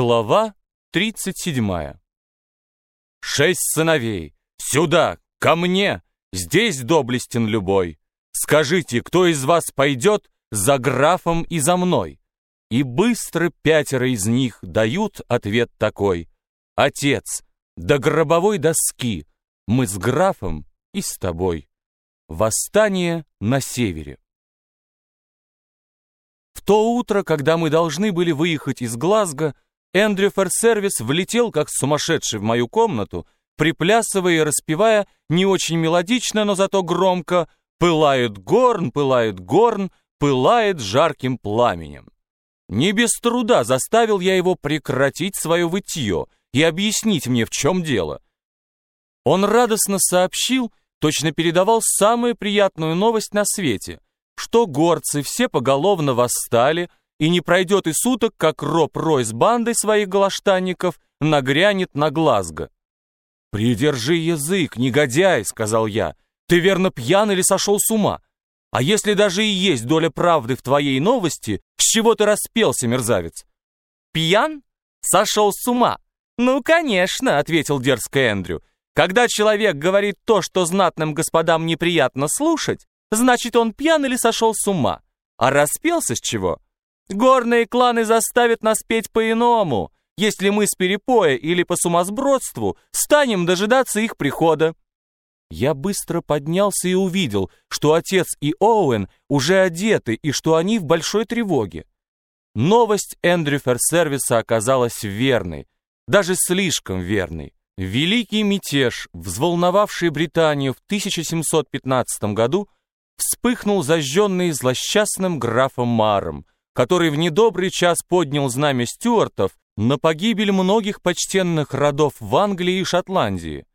Глава 37. Шесть сыновей. Сюда, ко мне. Здесь доблестен любой. Скажите, кто из вас пойдет за графом и за мной? И быстро пятеро из них дают ответ такой. Отец, до гробовой доски мы с графом и с тобой. Восстание на севере. В то утро, когда мы должны были выехать из Глазго, Эндрю Ферсервис влетел как сумасшедший в мою комнату, приплясывая и распевая не очень мелодично, но зато громко «Пылает горн, пылает горн, пылает жарким пламенем». Не без труда заставил я его прекратить свое вытье и объяснить мне, в чем дело. Он радостно сообщил, точно передавал самую приятную новость на свете, что горцы все поголовно восстали, и не пройдет и суток, как Роб Рой с бандой своих галаштанников нагрянет на Глазго. «Придержи язык, негодяй», — сказал я, — «ты верно пьян или сошел с ума? А если даже и есть доля правды в твоей новости, с чего ты распелся, мерзавец?» «Пьян? Сошел с ума?» «Ну, конечно», — ответил дерзко Эндрю. «Когда человек говорит то, что знатным господам неприятно слушать, значит, он пьян или сошел с ума. А распелся с чего?» Горные кланы заставят нас петь по-иному, если мы с перепоя или по сумасбродству станем дожидаться их прихода. Я быстро поднялся и увидел, что отец и Оуэн уже одеты и что они в большой тревоге. Новость Эндрю Ферсервиса оказалась верной, даже слишком верной. Великий мятеж, взволновавший Британию в 1715 году, вспыхнул зажженный злосчастным графом Маром, который в недобрый час поднял знамя стюартов на погибель многих почтенных родов в Англии и Шотландии.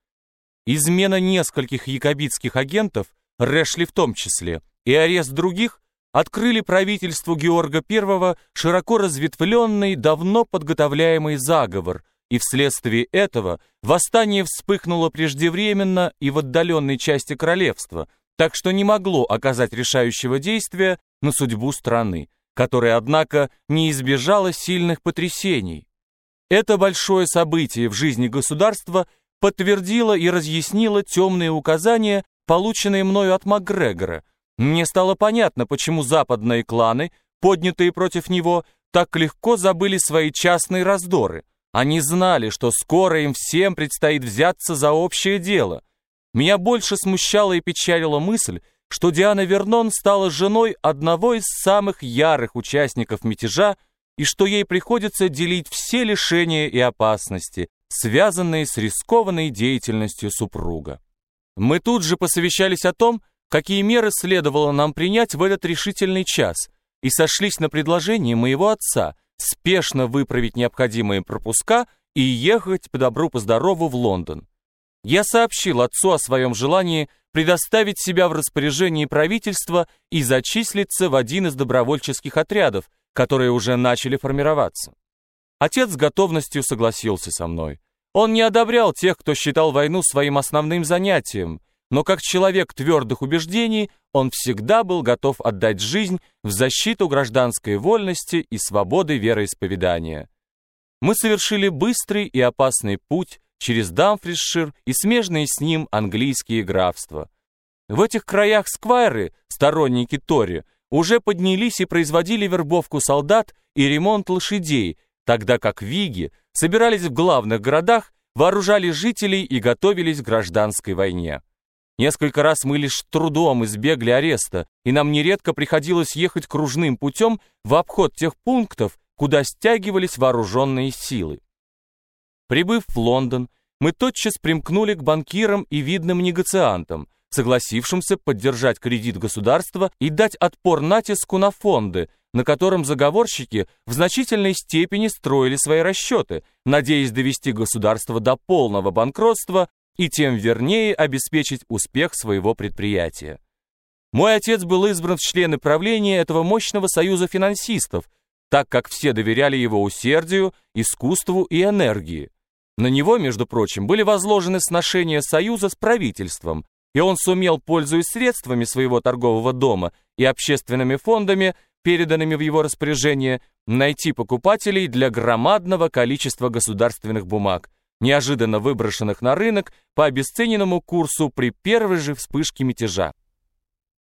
Измена нескольких якобитских агентов, Рэшли в том числе, и арест других открыли правительству Георга I широко разветвленный, давно подготовляемый заговор, и вследствие этого восстание вспыхнуло преждевременно и в отдаленной части королевства, так что не могло оказать решающего действия на судьбу страны которое, однако, не избежало сильных потрясений. Это большое событие в жизни государства подтвердило и разъяснило темные указания, полученные мною от МакГрегора. Мне стало понятно, почему западные кланы, поднятые против него, так легко забыли свои частные раздоры. Они знали, что скоро им всем предстоит взяться за общее дело. Меня больше смущала и печалила мысль, что Диана Вернон стала женой одного из самых ярых участников мятежа и что ей приходится делить все лишения и опасности, связанные с рискованной деятельностью супруга. Мы тут же посовещались о том, какие меры следовало нам принять в этот решительный час, и сошлись на предложение моего отца спешно выправить необходимые пропуска и ехать по добру по в Лондон. Я сообщил отцу о своем желании предоставить себя в распоряжении правительства и зачислиться в один из добровольческих отрядов, которые уже начали формироваться. Отец с готовностью согласился со мной. Он не одобрял тех, кто считал войну своим основным занятием, но как человек твердых убеждений он всегда был готов отдать жизнь в защиту гражданской вольности и свободы вероисповедания. Мы совершили быстрый и опасный путь через Дамфрисшир и смежные с ним английские графства. В этих краях сквайры, сторонники Тори, уже поднялись и производили вербовку солдат и ремонт лошадей, тогда как виги собирались в главных городах, вооружали жителей и готовились к гражданской войне. Несколько раз мы лишь трудом избегли ареста, и нам нередко приходилось ехать кружным путем в обход тех пунктов, куда стягивались вооруженные силы. Прибыв в Лондон, мы тотчас примкнули к банкирам и видным негациантам, согласившимся поддержать кредит государства и дать отпор натиску на фонды, на котором заговорщики в значительной степени строили свои расчеты, надеясь довести государство до полного банкротства и тем вернее обеспечить успех своего предприятия. Мой отец был избран в члены правления этого мощного союза финансистов, так как все доверяли его усердию, искусству и энергии. На него, между прочим, были возложены сношения союза с правительством, и он сумел, пользуясь средствами своего торгового дома и общественными фондами, переданными в его распоряжение, найти покупателей для громадного количества государственных бумаг, неожиданно выброшенных на рынок по обесцененному курсу при первой же вспышке мятежа.